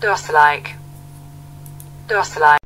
Dorsalike. Dorsalike.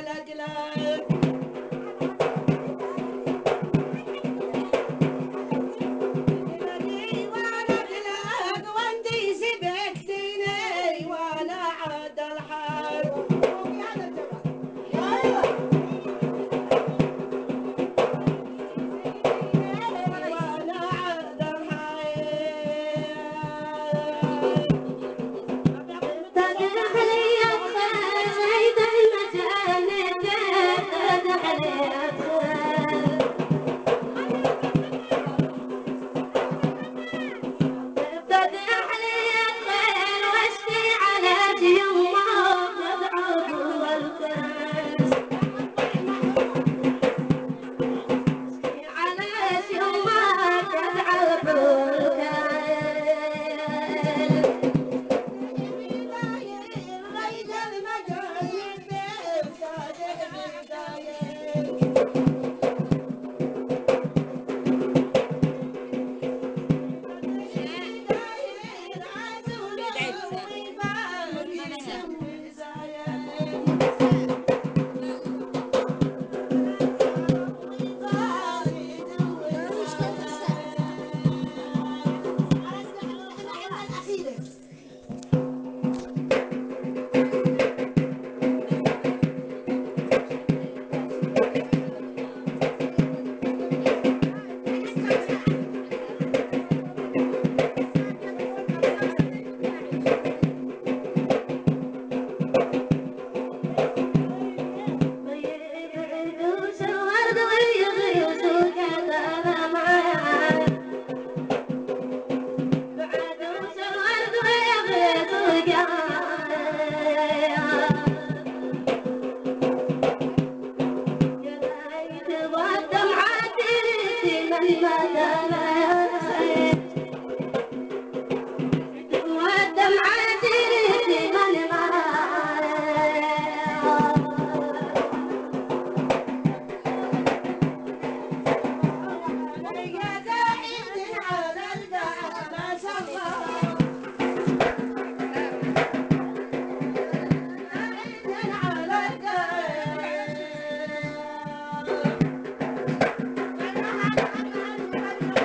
la la la. Madana.